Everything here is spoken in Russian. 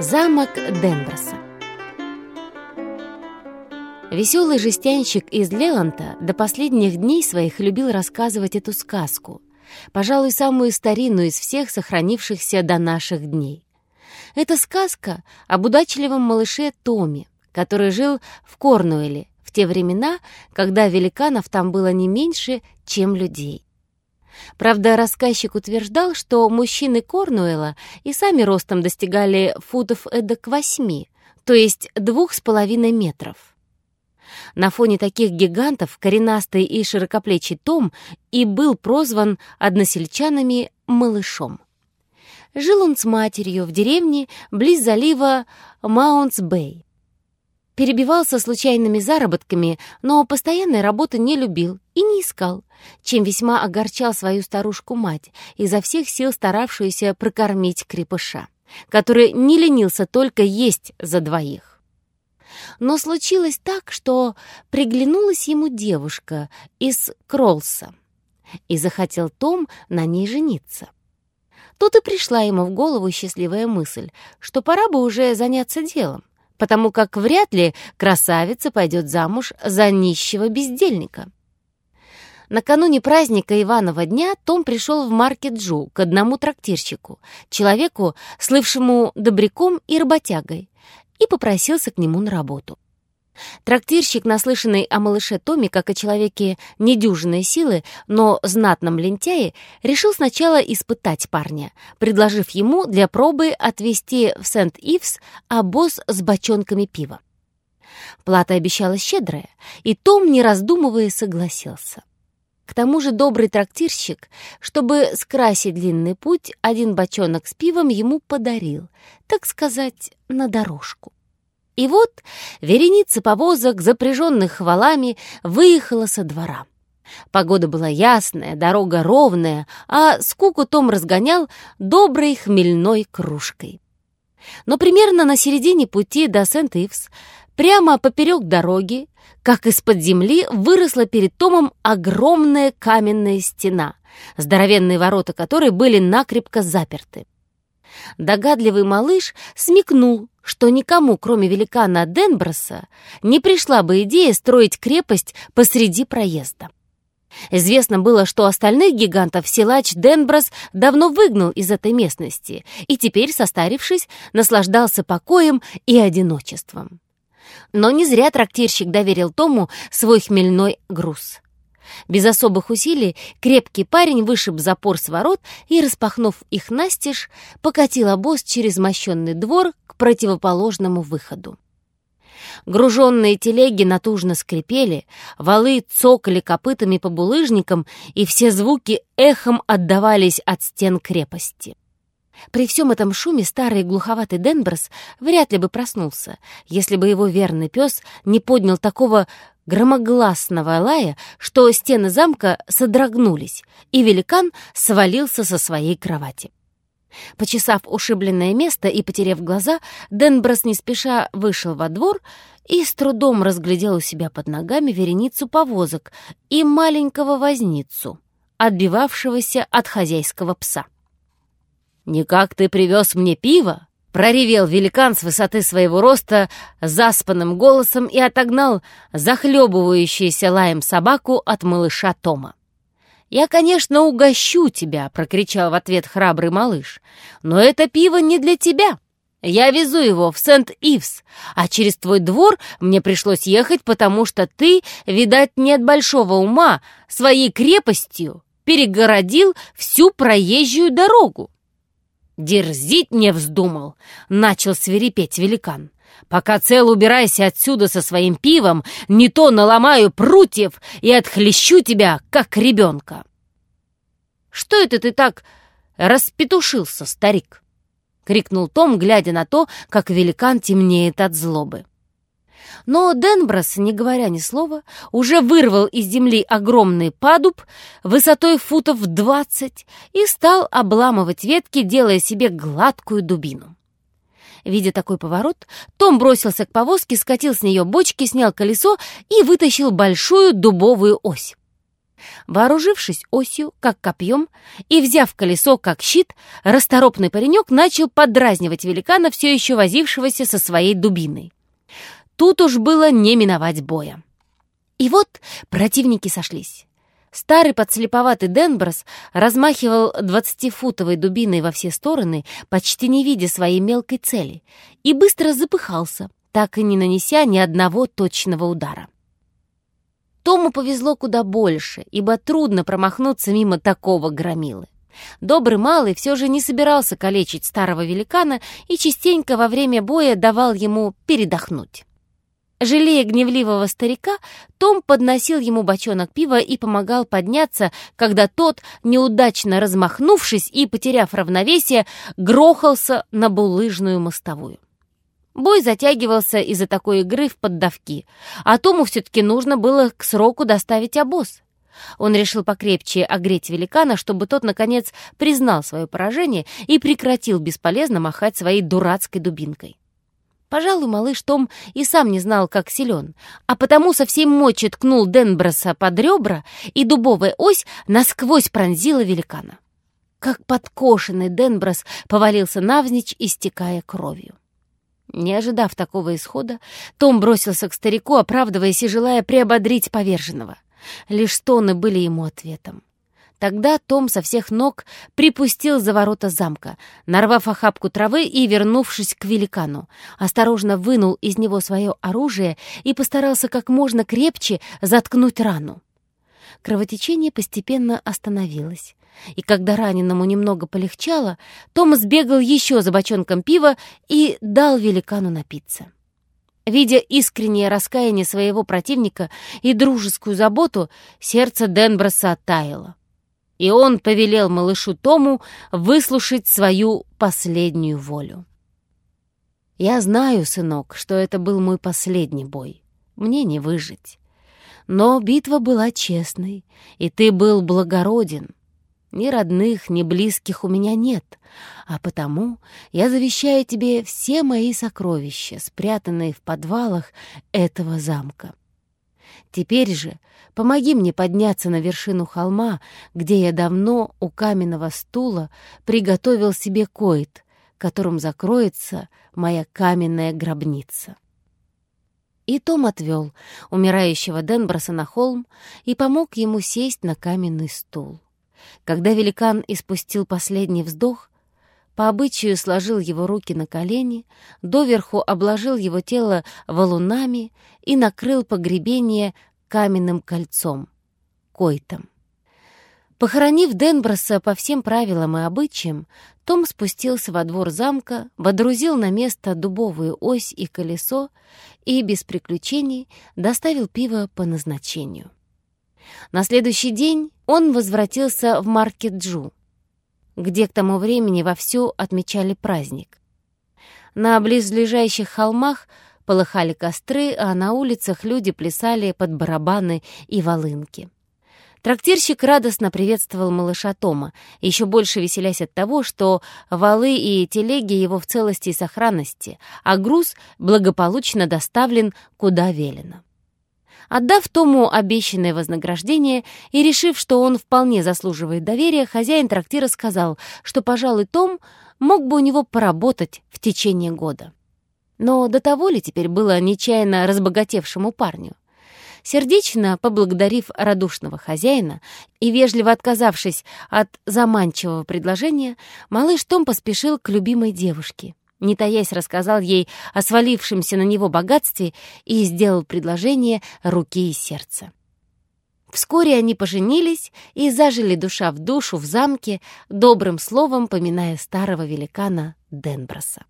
Замок Денброса Веселый жестянщик из Леланта до последних дней своих любил рассказывать эту сказку, пожалуй, самую старинную из всех сохранившихся до наших дней. Это сказка об удачливом малыше Томе, который жил в Корнуэле в те времена, когда великанов там было не меньше, чем людей. Правда, рассказчик утверждал, что мужчины Корнуэлла и сами ростом достигали футов эдак восьми, то есть двух с половиной метров. На фоне таких гигантов коренастый и широкоплечий Том и был прозван односельчанами «малышом». Жил он с матерью в деревне близ залива Маунтс-Бэй. Перебивался случайными заработками, но постоянной работы не любил и не искал, чем весьма огорчал свою старушку-мать, изо всех сил старавшуюся прокормить крепыша, который не ленился только есть за двоих. Но случилось так, что приглянулась ему девушка из Кролса, и захотел Том на ней жениться. Тут и пришла ему в голову счастливая мысль, что пора бы уже заняться делом, потому как вряд ли красавица пойдет замуж за нищего бездельника. Накануне праздника Иванова дня Том пришел в маркет-джу к одному трактирщику, человеку, слывшему добряком и работягой, и попросился к нему на работу. Трактирщик, наслышанный о малыше Томе как о человеке недюжинной силы, но знатном лентяе, решил сначала испытать парня, предложив ему для пробы отвезти в Сент-Ивс обоз с бочонками пива. Плата обещала щедрая, и Том, не раздумывая, согласился. К тому же добрый трактирщик, чтобы скрасить длинный путь, один бочонок с пивом ему подарил, так сказать, на дорожку. И вот вереница повозок, запряженных валами, выехала со двора. Погода была ясная, дорога ровная, а скуку Том разгонял доброй хмельной кружкой. Но примерно на середине пути до Сент-Ивс, прямо поперек дороги, как из-под земли, выросла перед Томом огромная каменная стена, здоровенные ворота которой были накрепко заперты. Догадливый малыш смекнул, что никому, кроме великана Денброса, не пришла бы идея строить крепость посреди проезда. Известно было, что остальных гигантов силач Денброс давно выгнал из этой местности и теперь, состарившись, наслаждался покоем и одиночеством. Но не зря трактирщик доверил Тому свой хмельной груз. Без особых усилий крепкий парень вышиб запор с ворот и, распахнув их настежь, покатил обоз через мощенный двор к противоположному выходу. Груженные телеги натужно скрипели, валы цокали копытами по булыжникам, и все звуки эхом отдавались от стен крепости. При всем этом шуме старый глуховатый Денберс вряд ли бы проснулся, если бы его верный пес не поднял такого громогласного лая, что стены замка содрогнулись, и великан свалился со своей кровати. Почесав ушибленное место и потеряв глаза, Денброс не спеша вышел во двор и с трудом разглядел у себя под ногами вереницу повозок и маленького возницу, отбивавшегося от хозяйского пса. «Никак ты привез мне пиво?» — проревел великан с высоты своего роста заспанным голосом и отогнал захлебывающуюся лаем собаку от малыша Тома. «Я, конечно, угощу тебя!» — прокричал в ответ храбрый малыш. «Но это пиво не для тебя!» Я везу его в Сент-Ивс, а через твой двор мне пришлось ехать, потому что ты, видать, не от большого ума, своей крепостью перегородил всю проезжую дорогу. «Дерзить не вздумал!» — начал свирепеть великан. «Пока цел убирайся отсюда со своим пивом, не то наломаю прутьев и отхлещу тебя, как ребенка!» «Что это ты так распетушился, старик?» — крикнул Том, глядя на то, как великан темнеет от злобы. Но Денброс, не говоря ни слова, уже вырвал из земли огромный падуб высотой футов двадцать и стал обламывать ветки, делая себе гладкую дубину. Видя такой поворот, Том бросился к повозке, скатил с нее бочки, снял колесо и вытащил большую дубовую ось. Вооружившись осью, как копьем, и взяв колесо, как щит, расторопный паренек начал подразнивать великана, все еще возившегося со своей дубиной. Тут уж было не миновать боя. И вот противники сошлись. Старый подслеповатый Денброс размахивал двадцатифутовой дубиной во все стороны, почти не видя своей мелкой цели, и быстро запыхался, так и не нанеся ни одного точного удара. Тому повезло куда больше, ибо трудно промахнуться мимо такого громилы. Добрый малый все же не собирался калечить старого великана и частенько во время боя давал ему передохнуть. Жалея гневливого старика, Том подносил ему бочонок пива и помогал подняться, когда тот, неудачно размахнувшись и потеряв равновесие, грохался на булыжную мостовую. Бой затягивался из-за такой игры в поддавки, а Тому все-таки нужно было к сроку доставить обоз. Он решил покрепче огреть великана, чтобы тот, наконец, признал свое поражение и прекратил бесполезно махать своей дурацкой дубинкой. Пожалуй, малыш Том и сам не знал, как силен, а потому со всей мочи ткнул Денброса под ребра, и дубовая ось насквозь пронзила великана. Как подкошенный Денброс повалился навзничь, истекая кровью. Не ожидав такого исхода, Том бросился к старику, оправдываясь и желая приободрить поверженного. Лишь стоны были ему ответом. Тогда Том со всех ног припустил за ворота замка, нарвав охапку травы и, вернувшись к великану, осторожно вынул из него свое оружие и постарался как можно крепче заткнуть рану. Кровотечение постепенно остановилось. И когда раненому немного полегчало, Том сбегал еще за бочонком пива и дал великану напиться. Видя искреннее раскаяние своего противника и дружескую заботу, сердце Денброса оттаяло. И он повелел малышу Тому выслушать свою последнюю волю. «Я знаю, сынок, что это был мой последний бой. Мне не выжить. Но битва была честной, и ты был благороден. Ни родных, ни близких у меня нет, а потому я завещаю тебе все мои сокровища, спрятанные в подвалах этого замка. Теперь же помоги мне подняться на вершину холма, где я давно у каменного стула приготовил себе коид, которым закроется моя каменная гробница». И Том отвел умирающего Денброса на холм и помог ему сесть на каменный стул. Когда великан испустил последний вздох, по обычаю сложил его руки на колени, доверху обложил его тело валунами и накрыл погребение каменным кольцом, койтом. Похоронив Денброса по всем правилам и обычаям, том спустился во двор замка, водрузил на место дубовую ось и колесо и без приключений доставил пиво по назначению. На следующий день он возвратился в Маркет-Джу, где к тому времени вовсю отмечали праздник. На близлежащих холмах полыхали костры, а на улицах люди плясали под барабаны и волынки. Трактирщик радостно приветствовал малыша Тома, еще больше веселясь от того, что валы и телеги его в целости и сохранности, а груз благополучно доставлен куда велено. Отдав Тому обещанное вознаграждение и решив, что он вполне заслуживает доверия, хозяин трактира сказал, что, пожалуй, Том мог бы у него поработать в течение года. Но до того ли теперь было нечаянно разбогатевшему парню? Сердечно поблагодарив радушного хозяина и вежливо отказавшись от заманчивого предложения, малыш Том поспешил к любимой девушке не таясь рассказал ей о свалившемся на него богатстве и сделал предложение руки и сердца. Вскоре они поженились и зажили душа в душу в замке, добрым словом поминая старого великана Денброса.